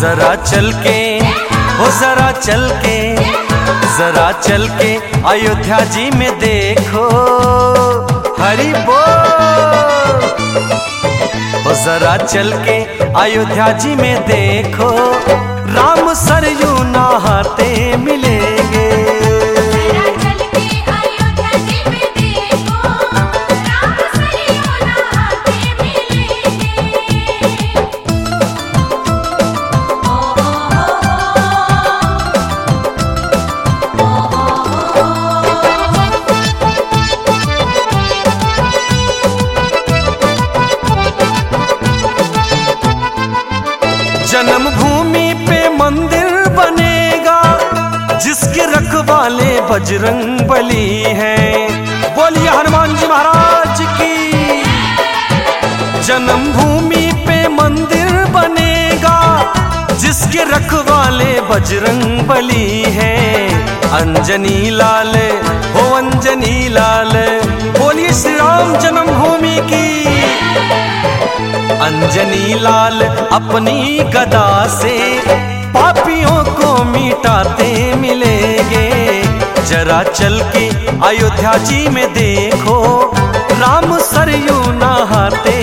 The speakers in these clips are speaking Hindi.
जरा चल के हो जरा चल के, जरा चल के अयोध्या जी में देखो, हरि बोल। जरा चल के अयोध्या जी में देखो। राम सरयू नहाते जन्मभूमि पे मंदिर बनेगा, जिसके रखवाले बजरंग बली हैं। बोलिए हनुमान जी महाराज की। जन्मभूमि पे मंदिर बनेगा, जिसके रखवाले बजरंग बली हैं। अंजनी लाल अंजनी लाल अपनी गदा से पापियों को मिटाते मिलेंगे। जरा चल के अयोध्या जी में देखो, राम सरयू नहाते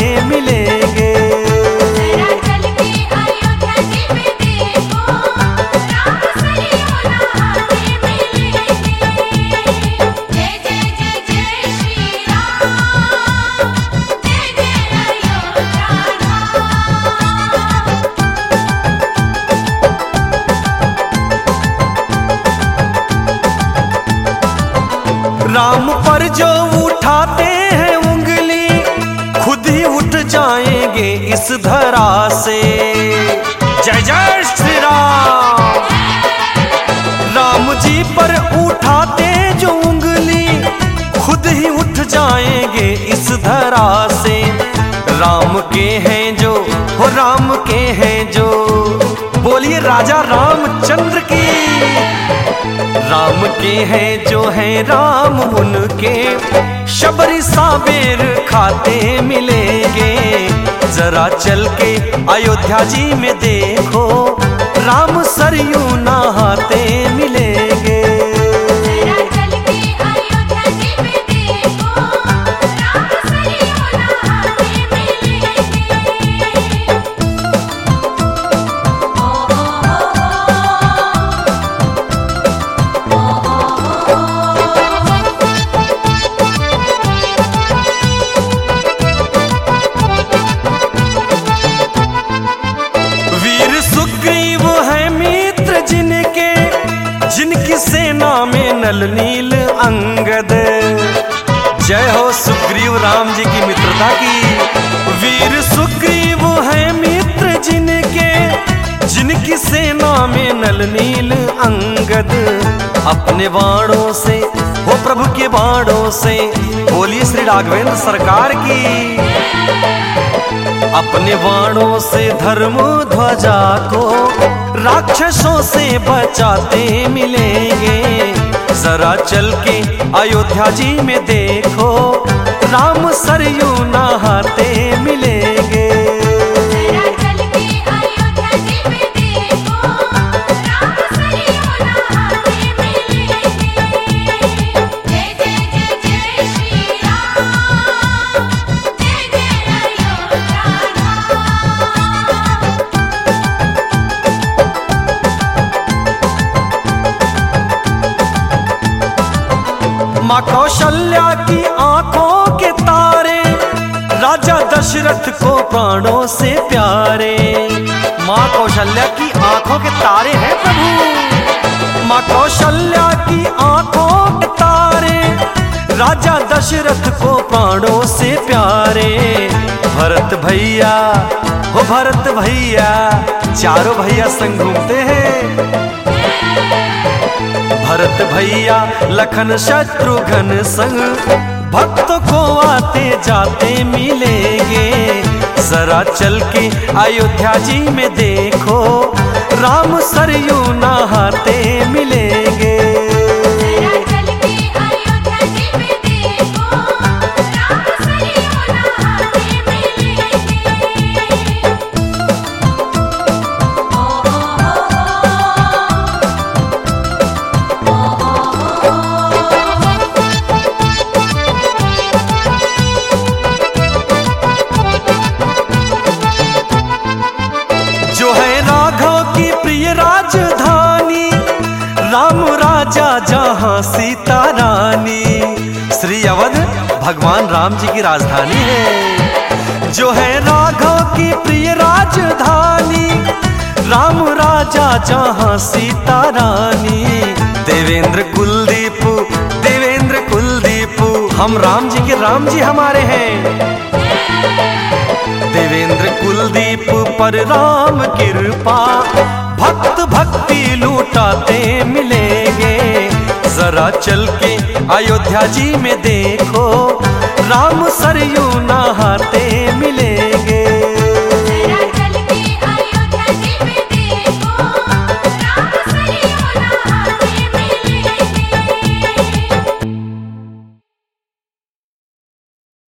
जाएँगे इस धरा से। जय जय श्री राम। राम जी पर उठाते जो उंगली, खुद ही उठ जाएँगे इस धरा से। राम के हैं जो, हो राम के हैं जो। बोलिए राजा रामचंद्र की राम के हैं, जो हैं राम, उनके शबरी साबेर खाते मिलेंगे। जरा चल के अयोध्या जी में देखो, राम सरयू में नल अंगद। जय हो सुग्रीव राम जी की मित्रता की। वीर सुग्रीव है मित्र जिनके, जिनकी सेना में नल नील अंगद। अपने बाणों से, वो प्रभु के बाणों से बोलिए श्री राघवेंद्र सरकार की। अपने बाणों से धर्म ध्वजा को राक्षसों से बचाते मिलेंगे। जरा चल के अयोध्या जी में देखो। राम सरयू नहाते मिलेंगे माँ कौशल्या की आँखों के तारे, राजा दशरथ को प्राणों से प्यारे। माँ कौशल्या की आँखों के तारे हैं प्रभु। माँ कौशल्या की आँखों के तारे, राजा दशरथ को प्राणों से प्यारे। भरत भैया, हो भरत भैया, चारों भैया संग घूमते हैं। भरत भैया, लखन शत्रुघ्न संग। भक्त को आते जाते मिलेंगे। जरा चल के अयोध्या जी में देखो, राम सरयू नहाते मिलेंगे। राजधानी, राम राजा जहाँ सीता रानी। श्री अवध, भगवान राम जी की राजधानी है। जो है राघव की प्रिय राजधानी, राम राजा जहाँ सीता रानी। देवेंद्र कुलदीप देवेंद्र कुलदीप, हम राम जी के राम जी हमारे हैं। देवेंद्र कुलदीप पर राम कृपा, भक्त ताते मिलेंगे। जरा चल के अयोध्या जी में देखो राम सरयू नहाते मिलेंगे।